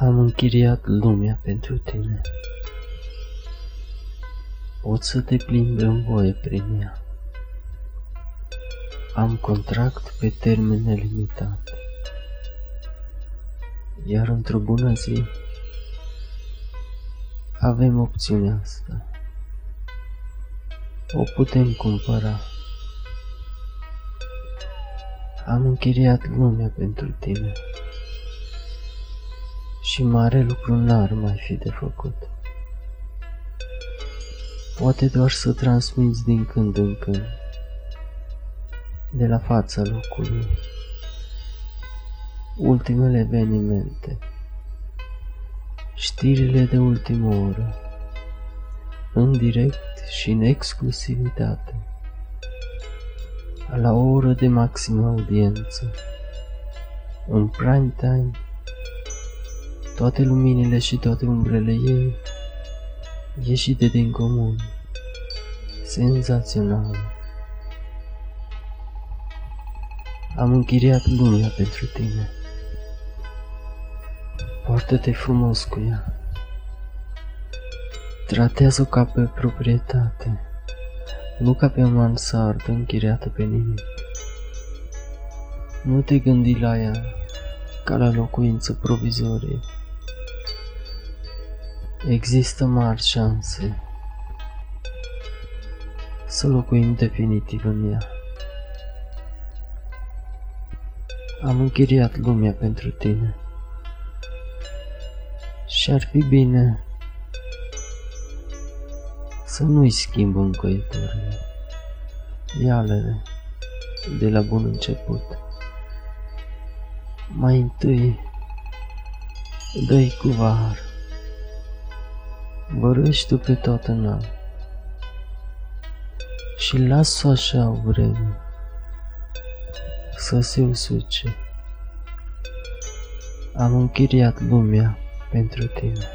Am închiriat lumea pentru tine. Poți să te plimbi în voie prin ea. Am contract pe termen nelimitat. Iar într-o bună zi avem opțiunea asta. O putem cumpăra. Am închiriat lumea pentru tine și mare lucru n-ar mai fi de făcut. Poate doar să transmiți din când în când, de la fața locului, ultimele evenimente, știrile de ultimă oră, în direct și în exclusivitate, la o oră de maximă audiență, în prime time, toate luminile și toate umbrele ei ieșite din comun, senzațional. Am închiriat lumea pentru tine. Poartă-te frumos cu ea. Tratează-o ca pe proprietate, nu ca pe o mansardă închiriată pe nimic. Nu te gândi la ea ca la locuință provizorie. Există mari șanse să locuim definitiv în ea. Am închiriat lumea pentru tine și ar fi bine să nu-i schimb încoitorile, ialele de la bun început. Mai întâi, dă-i cu var vorbești pe toată n și las-o așa o vreme să se usuce. Am închiriat lumea pentru tine.